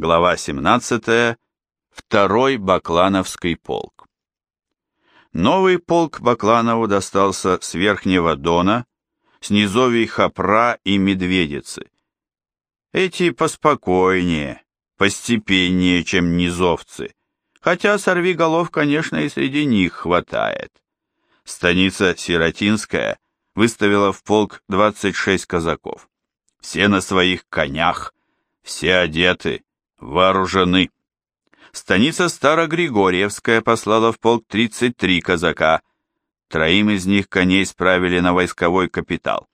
Глава 17. Второй Баклановский полк. Новый полк Бакланову достался с Верхнего Дона, с низовий Хапра и Медведицы. Эти поспокойнее, постепеннее, чем низовцы, хотя сорви голов, конечно, и среди них хватает. Станица Сиротинская выставила в полк 26 казаков. Все на своих конях, все одеты, вооружены. Станица Старогригорьевская послала в полк 33 казака, троим из них коней справили на войсковой капитал.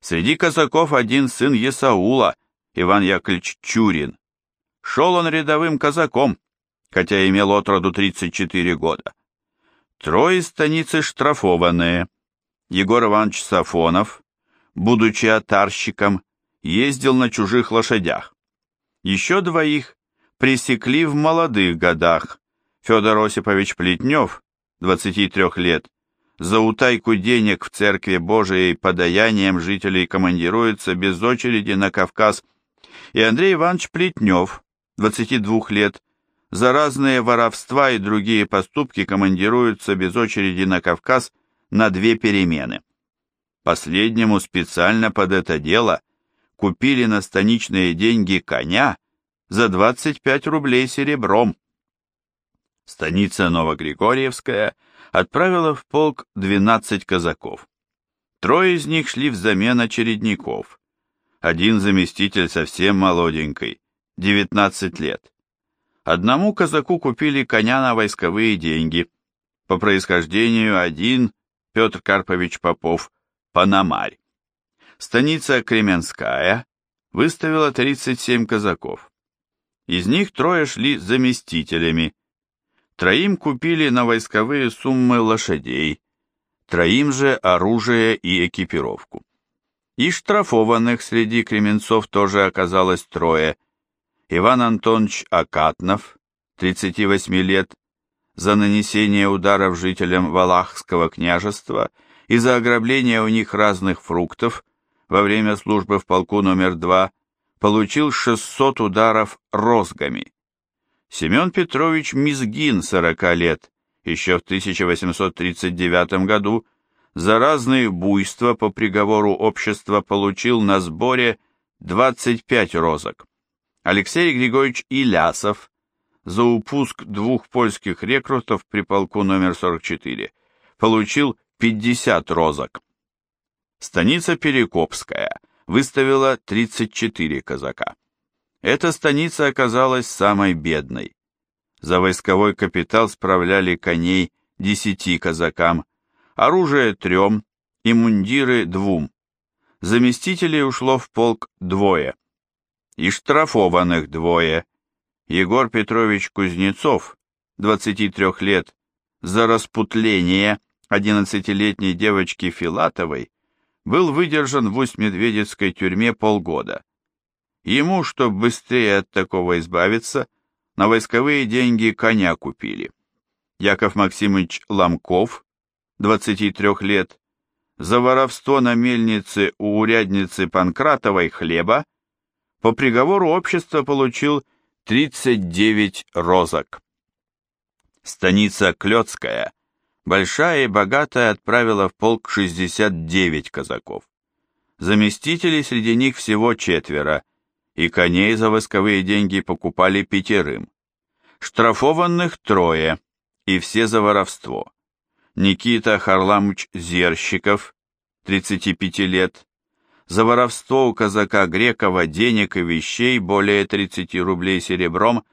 Среди казаков один сын Есаула, Иван Яковлевич Чурин. Шел он рядовым казаком, хотя имел отроду 34 года. Трое станицы штрафованные. Егор Иванович Сафонов, будучи отарщиком, ездил на чужих лошадях. Еще двоих пресекли в молодых годах. Федор Осипович Плетнев, 23 лет, за утайку денег в Церкви Божией подаянием жителей командируется без очереди на Кавказ, и Андрей Иванович Плетнев, 22 лет, за разные воровства и другие поступки командируются без очереди на Кавказ на две перемены. Последнему специально под это дело – купили на станичные деньги коня за 25 рублей серебром. Станица Новогригорьевская отправила в полк 12 казаков. Трое из них шли взамен очередников. Один заместитель совсем молоденький, 19 лет. Одному казаку купили коня на войсковые деньги. По происхождению один, Петр Карпович Попов, Панамарь. Станица Кременская выставила 37 казаков. Из них трое шли заместителями. Троим купили на войсковые суммы лошадей, троим же оружие и экипировку. И штрафованных среди кременцов тоже оказалось трое. Иван Антонович Акатнов, 38 лет, за нанесение ударов жителям Валахского княжества и за ограбление у них разных фруктов во время службы в полку номер 2 получил 600 ударов розгами. Семен Петрович Мизгин, 40 лет, еще в 1839 году за разные буйства по приговору общества получил на сборе 25 розок. Алексей Григорьевич Илясов за упуск двух польских рекрутов при полку номер 44 получил 50 розок. Станица Перекопская выставила 34 казака. Эта станица оказалась самой бедной. За войсковой капитал справляли коней десяти казакам, оружие трем и мундиры двум. Заместителей ушло в полк двое. И штрафованных двое. Егор Петрович Кузнецов, 23 лет, за распутление 11-летней девочки Филатовой был выдержан в Усть-Медведецкой тюрьме полгода. Ему, чтобы быстрее от такого избавиться, на войсковые деньги коня купили. Яков Максимович Ломков, 23 лет, за воровство на мельнице у урядницы Панкратовой хлеба по приговору общества получил 39 розок. Станица Клёцкая – Большая и богатая отправила в полк 69 казаков. Заместителей среди них всего четверо, и коней за восковые деньги покупали пятерым. Штрафованных трое, и все за воровство. Никита Харламович Зерщиков, 35 лет, за воровство у казака Грекова денег и вещей более 30 рублей серебром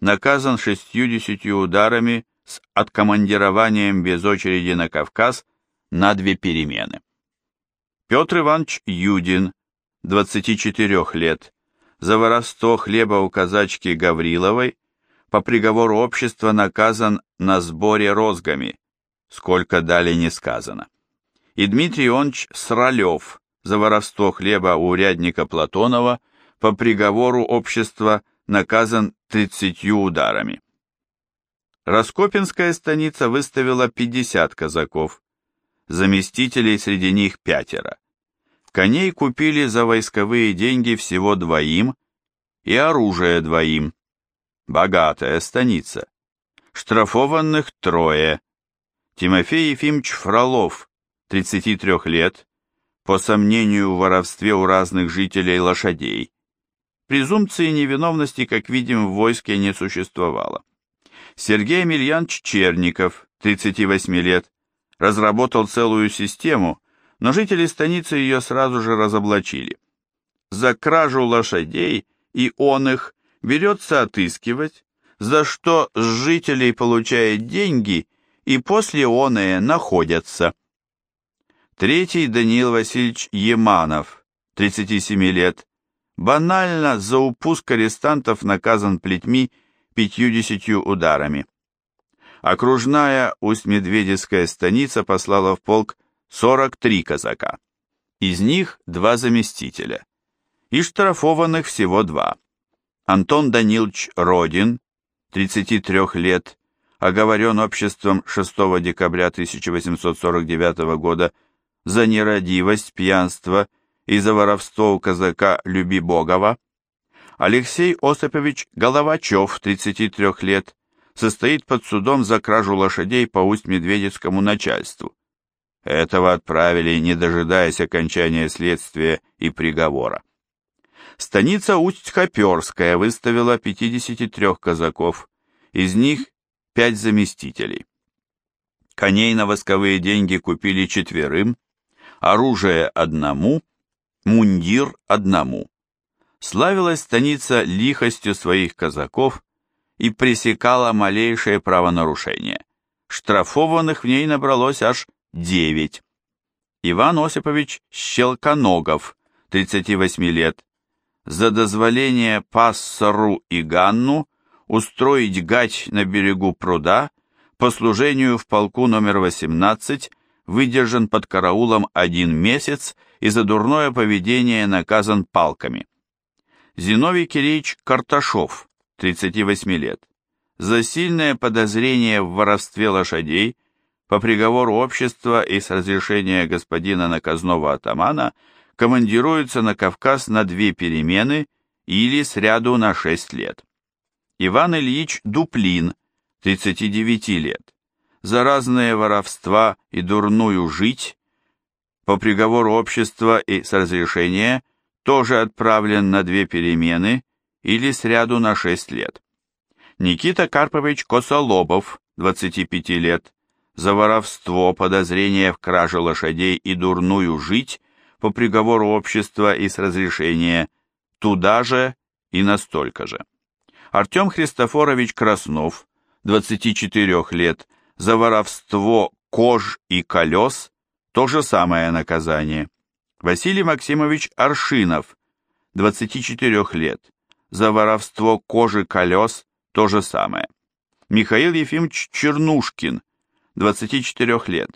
наказан 60 ударами с откомандированием без очереди на Кавказ на две перемены. Петр Иванович Юдин, 24 лет, за воровство хлеба у казачки Гавриловой по приговору общества наказан на сборе розгами, сколько дали не сказано. И Дмитрий Иванович Сралев за воровство хлеба у урядника Платонова по приговору общества наказан 30 ударами. Раскопинская станица выставила 50 казаков, заместителей среди них пятеро. Коней купили за войсковые деньги всего двоим, и оружие двоим. Богатая станица. Штрафованных трое. Тимофей Ефимович Фролов, 33 лет, по сомнению в воровстве у разных жителей лошадей. Презумпции невиновности, как видим, в войске не существовало. Сергей Емельянович Черников, 38 лет, разработал целую систему, но жители станицы ее сразу же разоблачили. За кражу лошадей и он их берется отыскивать, за что с жителей получает деньги и после оные находятся. Третий Даниил Васильевич Еманов, 37 лет, банально за упуск арестантов наказан плетьми 50 ударами. Окружная Усть-Медведецкая станица послала в полк 43 казака. Из них два заместителя. И штрафованных всего два. Антон Данилович Родин, 33 лет, оговорен обществом 6 декабря 1849 года за нерадивость, пьянство и за воровство у казака Любибогова, Алексей Осипович Головачев, 33 лет, состоит под судом за кражу лошадей по Усть-Медведецкому начальству. Этого отправили, не дожидаясь окончания следствия и приговора. Станица Усть-Хоперская выставила 53 казаков, из них 5 заместителей. Коней на восковые деньги купили четверым, оружие одному, мундир одному. Славилась станица лихостью своих казаков и пресекала малейшее правонарушение. Штрафованных в ней набралось аж девять. Иван Осипович Щелконогов, 38 лет, за дозволение пассору и Ганну устроить гать на берегу пруда по служению в полку номер 18 выдержан под караулом один месяц и за дурное поведение наказан палками. Зиновий Кириллович Карташов, 38 лет, за сильное подозрение в воровстве лошадей по приговору общества и с разрешения господина наказного атамана командируется на Кавказ на две перемены или сряду на 6 лет. Иван Ильич Дуплин, 39 лет, за разные воровства и дурную жить, по приговору общества и с разрешения, тоже отправлен на две перемены или сряду на 6 лет. Никита Карпович Косолобов, 25 лет, за воровство, подозрение в краже лошадей и дурную жить по приговору общества и с разрешения туда же и настолько же. Артем Христофорович Краснов, 24 лет, за воровство кож и колес то же самое наказание. Василий Максимович Аршинов, 24 лет, за воровство кожи колес то же самое. Михаил Ефимович Чернушкин, 24 лет,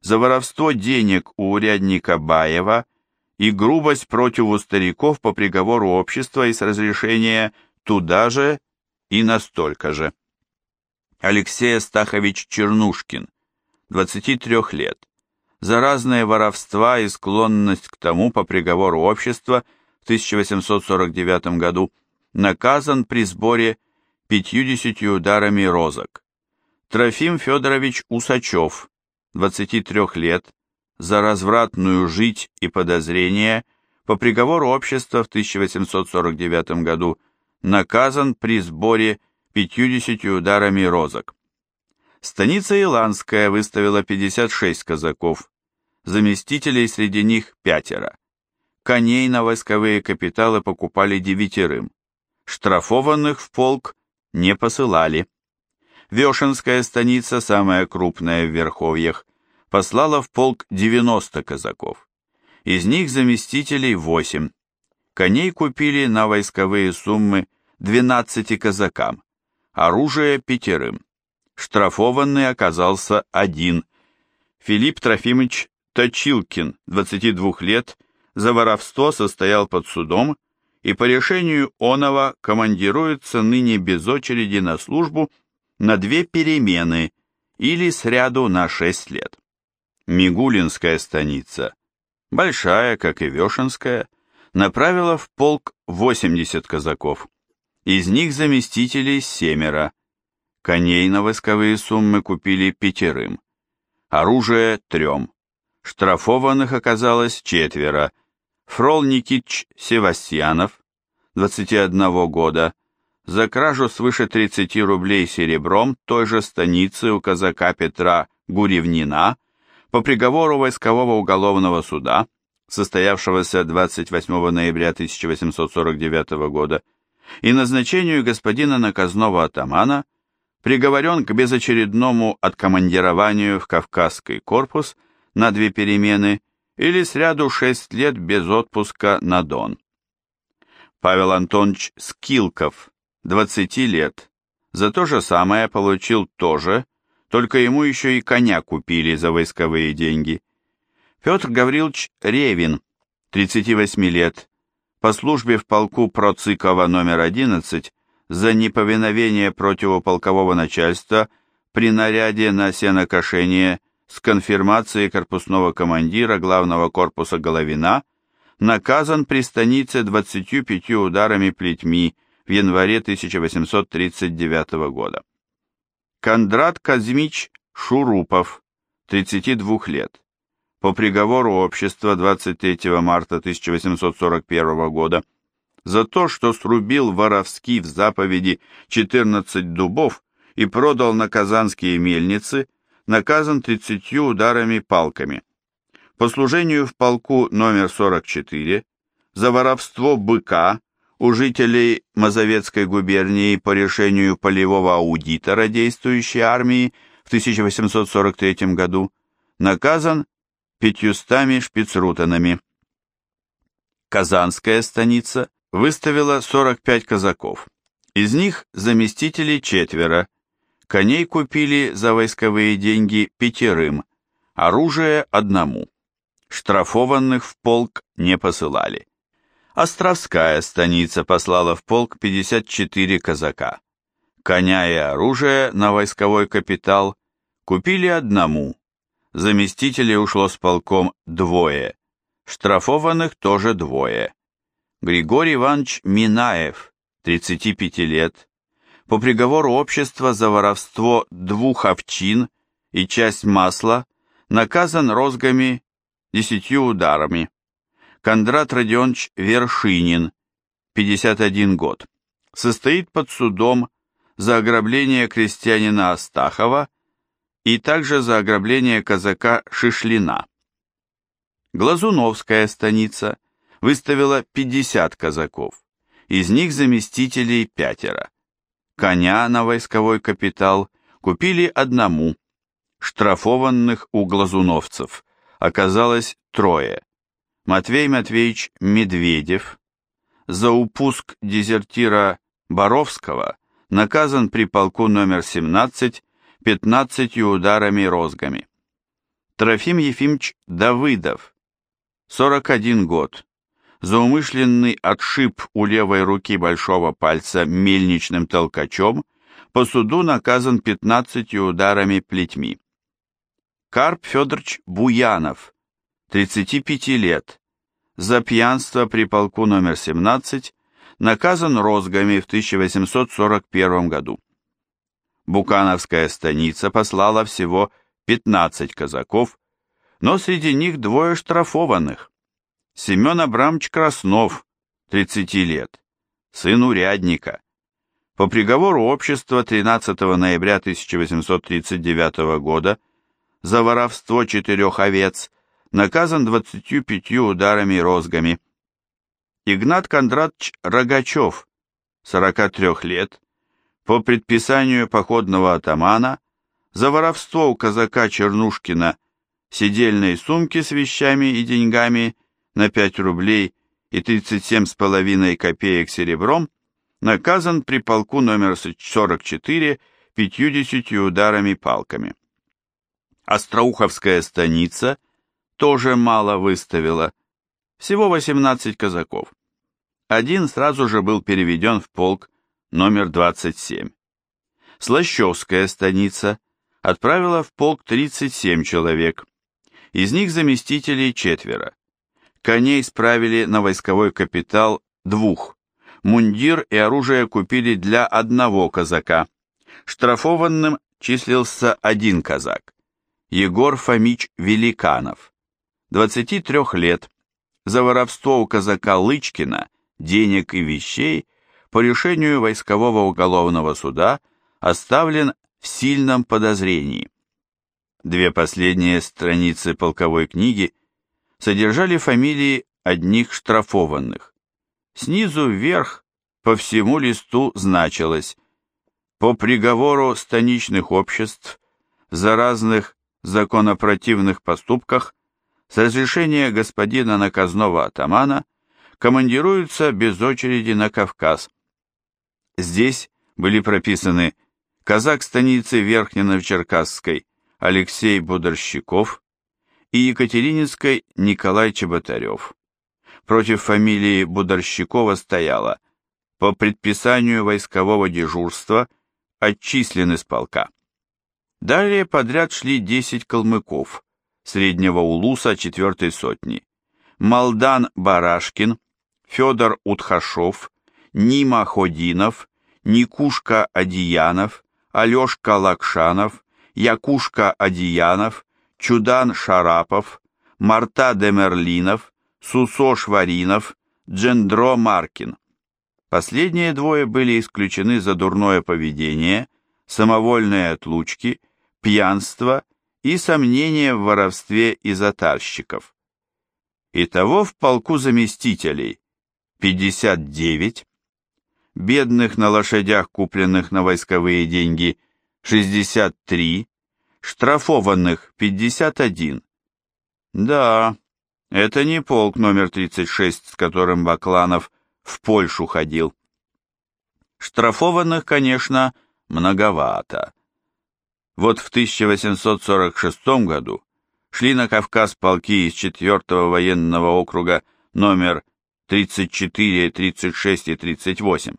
за воровство денег у урядника Баева и грубость против стариков по приговору общества и с разрешения туда же и настолько же. Алексей Астахович Чернушкин, 23 лет, за разные воровства и склонность к тому по приговору общества в 1849 году наказан при сборе 50 ударами розок. Трофим Федорович Усачев, 23 лет, за развратную жить и подозрение по приговору общества в 1849 году наказан при сборе 50 ударами розок. Станица Иланская выставила 56 казаков, заместителей среди них пятеро. Коней на войсковые капиталы покупали девятерым. Штрафованных в полк не посылали. Вешенская станица, самая крупная в Верховьях, послала в полк 90 казаков. Из них заместителей 8. Коней купили на войсковые суммы 12 казакам, оружие пятерым. Штрафованный оказался один. Филипп Трофимович Точилкин, 22 лет, за воровство состоял под судом и по решению Онова командируется ныне без очереди на службу на две перемены или сряду на шесть лет. Мигулинская станица, большая, как и Вешенская, направила в полк 80 казаков. Из них заместителей семеро. Коней на войсковые суммы купили пятерым. Оружие трем. Штрафованных оказалось четверо. Фрол Никитич Севастьянов, 21 года, за кражу свыше 30 рублей серебром той же станицы у казака Петра Гуревнина по приговору войскового уголовного суда, состоявшегося 28 ноября 1849 года, и назначению господина наказного атамана приговорен к безочередному откомандированию в Кавказский корпус на две перемены или сряду шесть лет без отпуска на Дон. Павел Антонович Скилков, 20 лет, за то же самое получил тоже, только ему еще и коня купили за войсковые деньги. Петр Гаврилович Ревин, 38 лет, по службе в полку Процикова номер 11 за неповиновение противополкового начальства при наряде на сенокошение с конфирмацией корпусного командира главного корпуса Головина наказан при станице 25 ударами плетьми в январе 1839 года. Кондрат Казмич Шурупов, 32 лет. По приговору общества 23 марта 1841 года за то, что срубил воровски в заповеди 14 дубов и продал на казанские мельницы, наказан 30 ударами палками. По служению в полку номер 44 за воровство быка у жителей Мазовецкой губернии по решению полевого аудитора действующей армии в 1843 году наказан пятьюстами шпицрутанами. Казанская станица выставила 45 казаков. Из них заместителей четверо, коней купили за войсковые деньги пятерым, оружие одному. Штрафованных в полк не посылали. Островская станица послала в полк 54 казака. Коня и оружие на войсковой капитал купили одному. Заместителей ушло с полком двое. Штрафованных тоже двое. Григорий Иванович Минаев, 35 лет, по приговору общества за воровство двух овчин и часть масла наказан розгами десятью ударами. Кондрат Родионович Вершинин, 51 год, состоит под судом за ограбление крестьянина Астахова и также за ограбление казака Шишлина. Глазуновская станица выставила 50 казаков, из них заместителей пятеро. Коня на войсковой капитал купили одному, штрафованных у глазуновцев оказалось трое. Матвей Матвеевич Медведев за упуск дезертира Боровского наказан при полку номер 17 15 ударами-розгами. Трофим Ефимович Давыдов, 41 год, за умышленный отшиб у левой руки большого пальца мельничным толкачом по суду наказан 15 ударами плетьми. Карп Федорович Буянов, 35 лет, за пьянство при полку номер 17, наказан розгами в 1841 году. Букановская станица послала всего 15 казаков, но среди них двое штрафованных. Семен Абрамович Краснов, 30 лет, сын урядника. По приговору общества 13 ноября 1839 года за воровство четырех овец наказан 25 ударами розгами. Игнат Кондратович Рогачев, 43 лет, по предписанию походного атамана за воровство у казака Чернушкина сидельной сумки с вещами и деньгами на 5 рублей и 37,5 копеек серебром, наказан при полку номер 44 50 ударами палками. Остроуховская станица тоже мало выставила, всего 18 казаков. Один сразу же был переведен в полк номер 27. Слащевская станица отправила в полк 37 человек, из них заместителей четверо. Коней справили на войсковой капитал двух. Мундир и оружие купили для одного казака. Штрафованным числился один казак. Егор Фомич Великанов. 23 лет. За воровство у казака Лычкина денег и вещей по решению войскового уголовного суда оставлен в сильном подозрении. Две последние страницы полковой книги содержали фамилии одних штрафованных. Снизу вверх по всему листу значилось «По приговору станичных обществ за разных законопротивных поступках с разрешения господина наказного атамана командируются без очереди на Кавказ. Здесь были прописаны казак станицы Верхненовчеркасской Алексей Бодорщиков и Екатерининской Николай Чеботарев. Против фамилии Бодорщикова стояло «По предписанию войскового дежурства отчислен из полка». Далее подряд шли 10 калмыков, среднего улуса четвертой сотни. Малдан Барашкин, Федор Утхашов, Нима Ходинов, Никушка Адиянов, Алешка Лакшанов, Якушка Адиянов, Чудан Шарапов, Марта Демерлинов, Сусо Шваринов, Джендро Маркин. Последние двое были исключены за дурное поведение, самовольные отлучки, пьянство и сомнения в воровстве из отарщиков. Итого в полку заместителей 59, бедных на лошадях, купленных на войсковые деньги 63, штрафованных 51. Да, это не полк номер 36, с которым Бакланов в Польшу ходил. Штрафованных, конечно, многовато. Вот в 1846 году шли на Кавказ полки из 4-го военного округа номер 34, 36 и 38.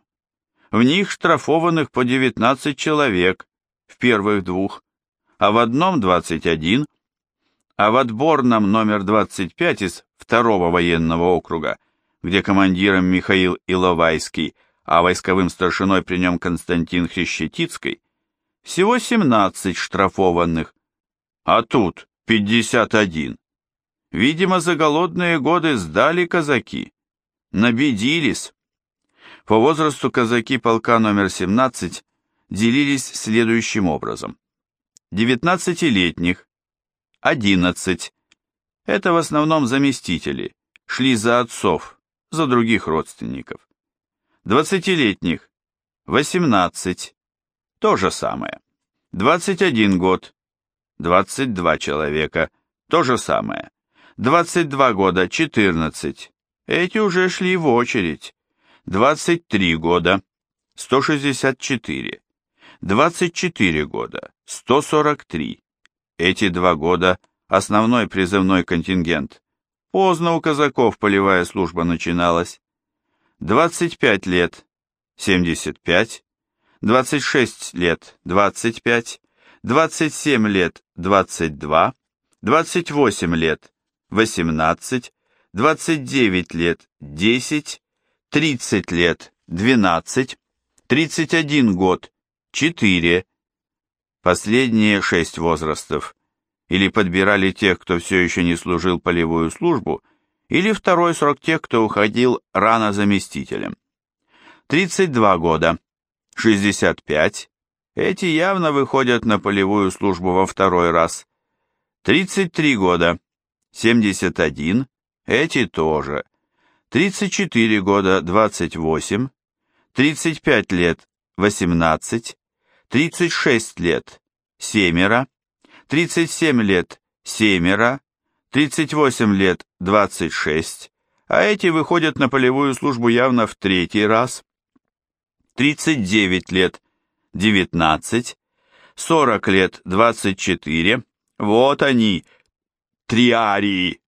В них штрафованных по 19 человек, в первых двух, а в одном 21, а в отборном номер 25 из второго военного округа, где командиром Михаил Иловайский, а войсковым старшиной при нем Константин Хрещетицкий, всего 17 штрафованных, а тут 51. Видимо, за голодные годы сдали казаки, набедились. По возрасту казаки полка номер 17 делились следующим образом. 19-летних 11. Это в основном заместители, шли за отцов, за других родственников. 20-летних 18. То же самое. 21 год 22 человека, то же самое. 22 года 14. Эти уже шли в очередь. 23 года 164. 24 года, 143. Эти два года основной призывной контингент. Поздно у казаков полевая служба начиналась. 25 лет, 75. 26 лет, 25. 27 лет, 22. 28 лет, 18. 29 лет, 10. 30 лет, 12. 31 год, Четыре. Последние шесть возрастов. Или подбирали тех, кто все еще не служил полевую службу, или второй срок тех, кто уходил рано заместителем. 32 года. 65. Эти явно выходят на полевую службу во второй раз. 33 года. 71. Эти тоже. 34 года. 28. 35 лет. 18. 36 лет – семеро, 37 лет – семеро, 38 лет – 26, а эти выходят на полевую службу явно в третий раз, 39 лет – 19, 40 лет – 24, вот они, триарии,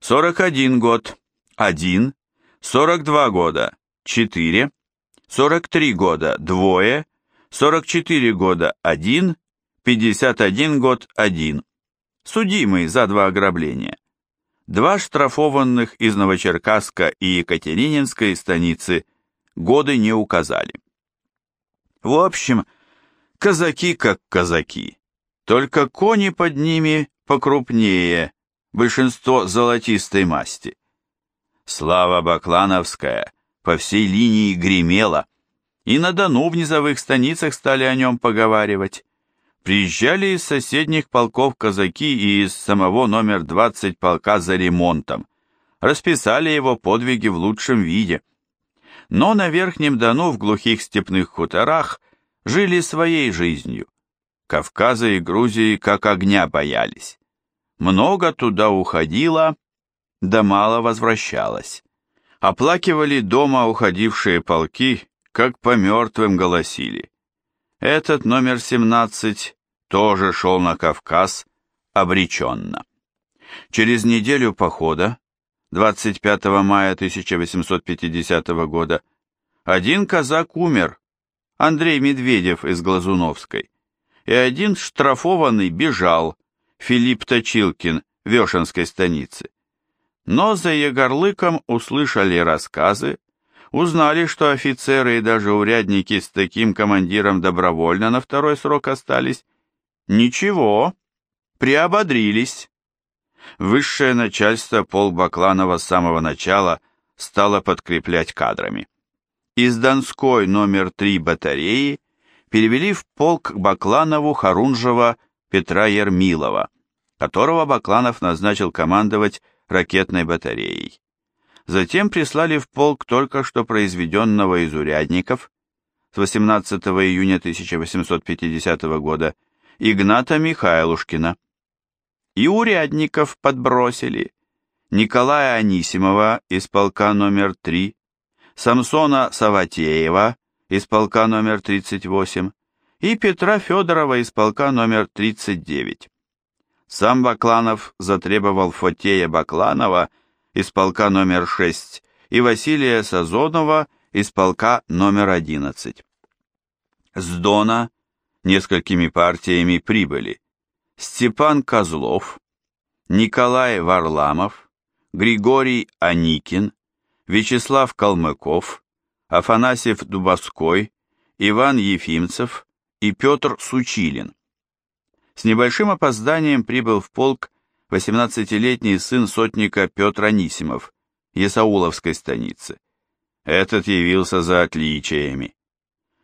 41 год – 1, 42 года – 4, 43 года – двое, 44 года – 1, 51 год – 1. Судимый за два ограбления. Два штрафованных из Новочеркасска и Екатерининской станицы годы не указали. В общем, казаки как казаки, только кони под ними покрупнее, большинство золотистой масти. Слава Баклановская по всей линии гремела, и на Дону в низовых станицах стали о нем поговаривать. Приезжали из соседних полков казаки и из самого номер 20 полка за ремонтом. Расписали его подвиги в лучшем виде. Но на Верхнем Дону в глухих степных хуторах жили своей жизнью. Кавказа и Грузии как огня боялись. Много туда уходило, да мало возвращалось. Оплакивали дома уходившие полки, как по мертвым голосили. Этот номер 17 тоже шел на Кавказ обреченно. Через неделю похода, 25 мая 1850 года, один казак умер, Андрей Медведев из Глазуновской, и один штрафованный бежал, Филипп Точилкин, Вешенской станицы. Но за Егорлыком услышали рассказы, Узнали, что офицеры и даже урядники с таким командиром добровольно на второй срок остались. Ничего, приободрились. Высшее начальство полк Бакланова с самого начала стало подкреплять кадрами. Из Донской номер 3 батареи перевели в полк Бакланову Харунжева Петра Ермилова, которого Бакланов назначил командовать ракетной батареей. Затем прислали в полк только что произведенного из урядников с 18 июня 1850 года Игната Михайлушкина. И урядников подбросили. Николая Анисимова из полка номер 3, Самсона Саватеева из полка номер 38 и Петра Федорова из полка номер 39. Сам Бакланов затребовал Фотея Бакланова из полка номер 6 и Василия Сазонова из полка номер 11. С Дона несколькими партиями прибыли Степан Козлов, Николай Варламов, Григорий Аникин, Вячеслав Калмыков, Афанасьев Дубовской, Иван Ефимцев и Петр Сучилин. С небольшим опозданием прибыл в полк 18-летний сын сотника Петр Анисимов, Есауловской станицы. Этот явился за отличиями.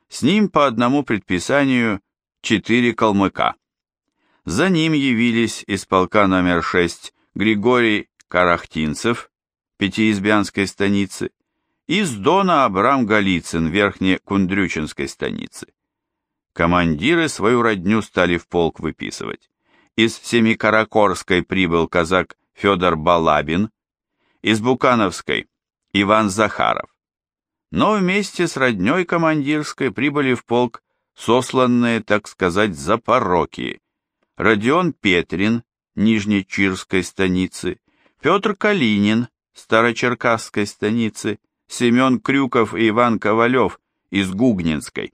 С ним по одному предписанию четыре калмыка. За ним явились из полка номер 6 Григорий Карахтинцев, Пятиизбянской станицы, и с Дона Абрам Голицын, Верхне-Кундрючинской станицы. Командиры свою родню стали в полк выписывать из Семикаракорской прибыл казак Федор Балабин, из Букановской Иван Захаров. Но вместе с родней командирской прибыли в полк сосланные, так сказать, запороки. Родион Петрин, Нижнечирской станицы, Петр Калинин, Старочеркасской станицы, Семен Крюков и Иван Ковалев из Гугнинской,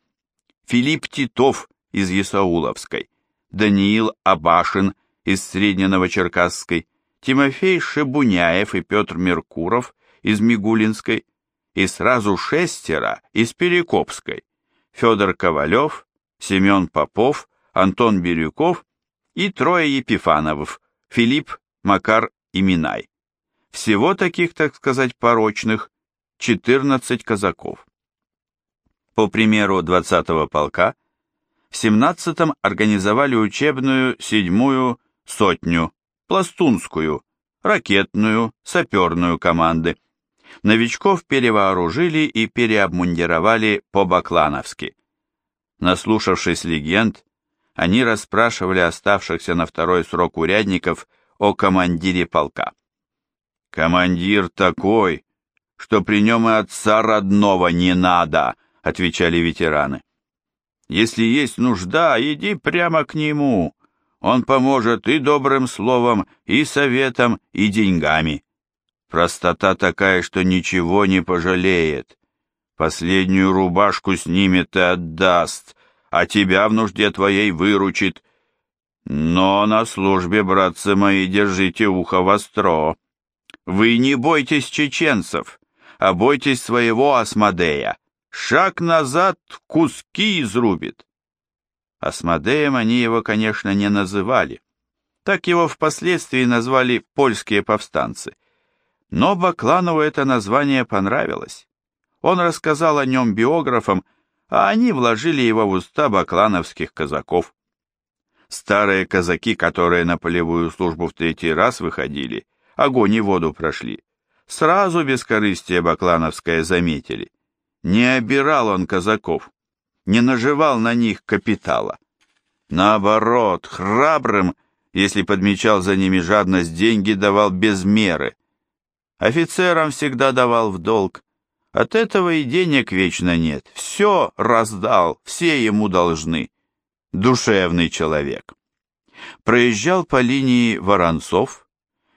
Филипп Титов из Ясауловской, Даниил Абашин из Средненовочеркасской, Тимофей Шебуняев и Петр Меркуров из Мигулинской и сразу шестеро из Перекопской, Федор Ковалев, Семен Попов, Антон Бирюков и трое Епифановов, Филипп, Макар и Минай. Всего таких, так сказать, порочных, 14 казаков. По примеру 20-го полка, в 17-м организовали учебную седьмую сотню, пластунскую, ракетную, саперную команды. Новичков перевооружили и переобмундировали по-баклановски. Наслушавшись легенд, они расспрашивали оставшихся на второй срок урядников о командире полка. «Командир такой, что при нем и отца родного не надо», — отвечали ветераны. Если есть нужда, иди прямо к нему. Он поможет и добрым словом, и советом, и деньгами. Простота такая, что ничего не пожалеет. Последнюю рубашку снимет и отдаст, а тебя в нужде твоей выручит. Но на службе, братцы мои, держите ухо востро. Вы не бойтесь чеченцев, а бойтесь своего Асмодея. Шаг назад куски изрубит. Асмодеем они его, конечно, не называли. Так его впоследствии назвали польские повстанцы. Но Бакланову это название понравилось. Он рассказал о нем биографам, а они вложили его в уста баклановских казаков. Старые казаки, которые на полевую службу в третий раз выходили, огонь и воду прошли, сразу бескорыстие баклановское заметили. Не обирал он казаков, не наживал на них капитала. Наоборот, храбрым, если подмечал за ними жадность, деньги давал без меры. Офицерам всегда давал в долг. От этого и денег вечно нет. Все раздал, все ему должны. Душевный человек. Проезжал по линии Воронцов,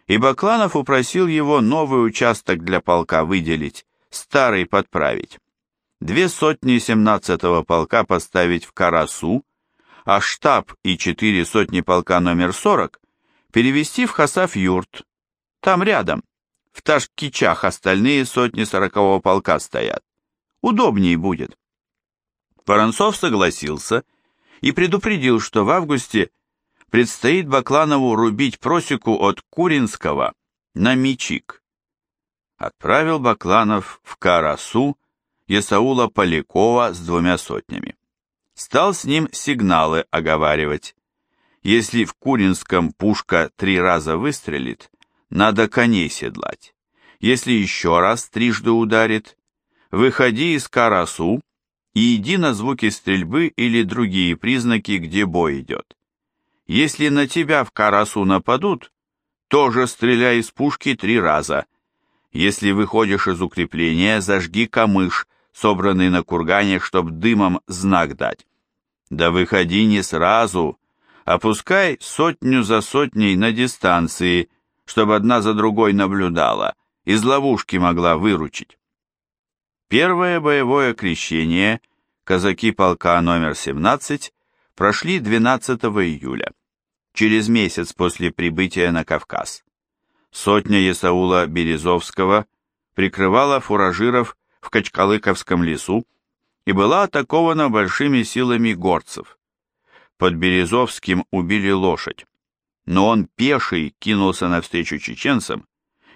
и Бакланов упросил его новый участок для полка выделить, старый подправить две сотни 17-го полка поставить в Карасу, а штаб и четыре сотни полка номер 40 перевести в Хасав-Юрт, там рядом, в Ташкичах остальные сотни 40-го полка стоят. Удобнее будет. Воронцов согласился и предупредил, что в августе предстоит Бакланову рубить просеку от Куринского на Мичик. Отправил Бакланов в Карасу Есаула Полякова с двумя сотнями. Стал с ним сигналы оговаривать. Если в Куринском пушка три раза выстрелит, надо коней седлать. Если еще раз трижды ударит, выходи из Карасу и иди на звуки стрельбы или другие признаки, где бой идет. Если на тебя в Карасу нападут, тоже стреляй из пушки три раза. Если выходишь из укрепления, зажги камыш, собранный на кургане, чтоб дымом знак дать. Да выходи не сразу, опускай сотню за сотней на дистанции, чтобы одна за другой наблюдала, из ловушки могла выручить. Первое боевое крещение казаки полка номер 17 прошли 12 июля, через месяц после прибытия на Кавказ. Сотня Есаула Березовского прикрывала фуражиров в Качкалыковском лесу и была атакована большими силами горцев. Под Березовским убили лошадь, но он пеший кинулся навстречу чеченцам,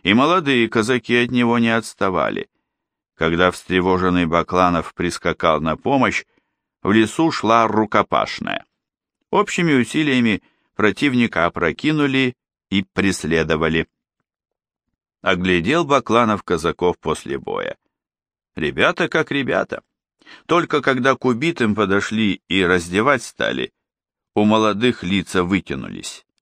и молодые казаки от него не отставали. Когда встревоженный Бакланов прискакал на помощь, в лесу шла рукопашная. Общими усилиями противника опрокинули и преследовали. Оглядел Бакланов казаков после боя. Ребята как ребята. Только когда к убитым подошли и раздевать стали, у молодых лица вытянулись.